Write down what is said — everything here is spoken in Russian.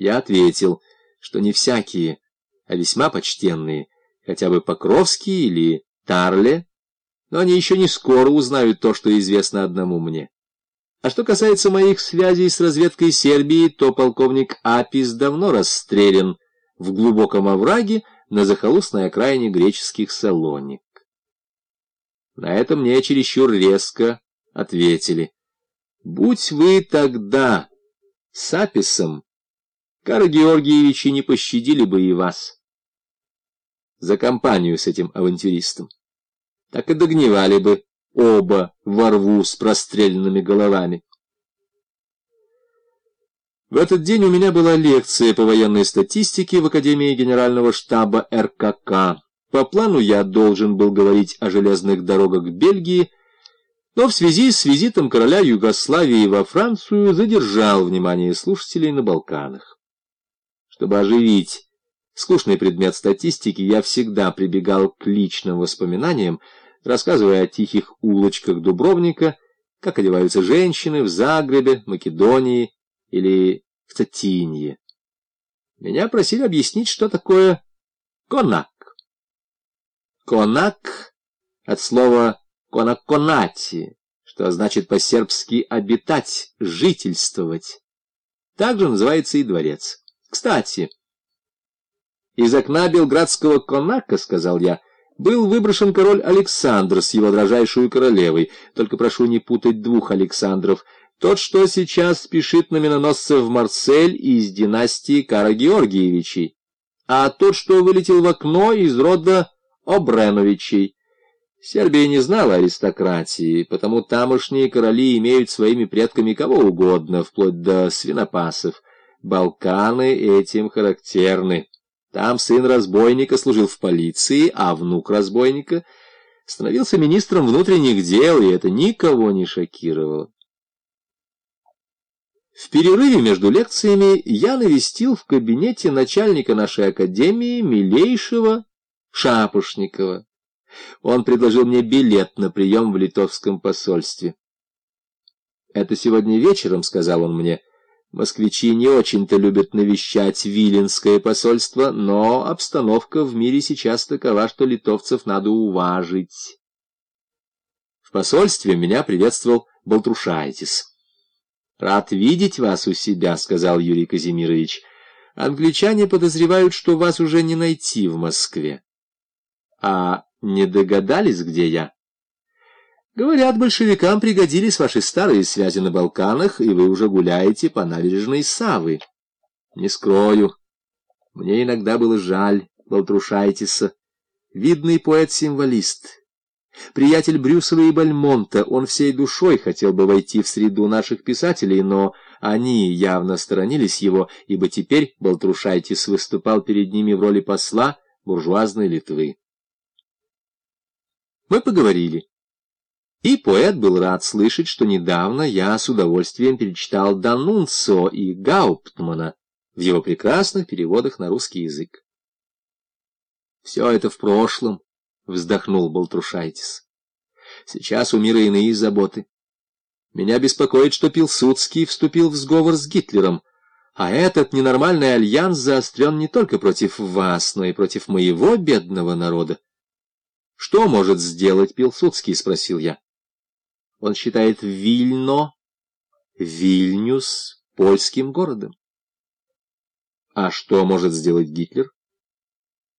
Я ответил, что не всякие, а весьма почтенные, хотя бы Покровский или Тарле, но они еще не скоро узнают то, что известно одному мне. А что касается моих связей с разведкой Сербии, то полковник Апис давно расстрелян в глубоком овраге на захолустной окраине греческих Салоник. На это мне чересчур резко ответили. Будь вы тогда с Аписом, Кара Георгиевичи не пощадили бы и вас. За компанию с этим авантюристом. Так и догнивали бы оба во рву с простреленными головами. В этот день у меня была лекция по военной статистике в Академии Генерального штаба РКК. По плану я должен был говорить о железных дорогах Бельгии, но в связи с визитом короля Югославии во Францию задержал внимание слушателей на Балканах. Чтобы оживить скучный предмет статистики, я всегда прибегал к личным воспоминаниям, рассказывая о тихих улочках Дубровника, как одеваются женщины в Загребе, Македонии или в Татинье. Меня просили объяснить, что такое конак. Конак от слова конаконати, что значит по-сербски «обитать», «жительствовать». Также называется и дворец. Кстати, из окна белградского конака, сказал я, был выброшен король Александр с его дрожайшую королевой. Только прошу не путать двух Александров. Тот, что сейчас спешит на миноносце в Марсель из династии Кара Георгиевичей, а тот, что вылетел в окно из рода Обреновичей. Сербия не знала аристократии, потому тамошние короли имеют своими предками кого угодно, вплоть до свинопасов. Балканы этим характерны. Там сын разбойника служил в полиции, а внук разбойника становился министром внутренних дел, и это никого не шокировало. В перерыве между лекциями я навестил в кабинете начальника нашей академии, милейшего Шапошникова. Он предложил мне билет на прием в литовском посольстве. «Это сегодня вечером», — сказал он мне, — Москвичи не очень-то любят навещать Виленское посольство, но обстановка в мире сейчас такова, что литовцев надо уважить. В посольстве меня приветствовал Балтрушайтис. «Рад видеть вас у себя», — сказал Юрий Казимирович. «Англичане подозревают, что вас уже не найти в Москве». «А не догадались, где я?» Говорят, большевикам пригодились ваши старые связи на Балканах, и вы уже гуляете по набережной Савы. Не скрою, мне иногда было жаль Балтрушайтиса. Видный поэт-символист. Приятель Брюсова и Бальмонта, он всей душой хотел бы войти в среду наших писателей, но они явно сторонились его, ибо теперь Балтрушайтис выступал перед ними в роли посла буржуазной Литвы. Мы поговорили. И поэт был рад слышать, что недавно я с удовольствием перечитал Данунцо и Гауптмана в его прекрасных переводах на русский язык. «Все это в прошлом», — вздохнул Болтрушайтис. «Сейчас у мира иные заботы. Меня беспокоит, что Пилсудский вступил в сговор с Гитлером, а этот ненормальный альянс заострен не только против вас, но и против моего бедного народа. «Что может сделать Пилсудский?» — спросил я. Он считает Вильно, Вильнюс, польским городом. А что может сделать Гитлер?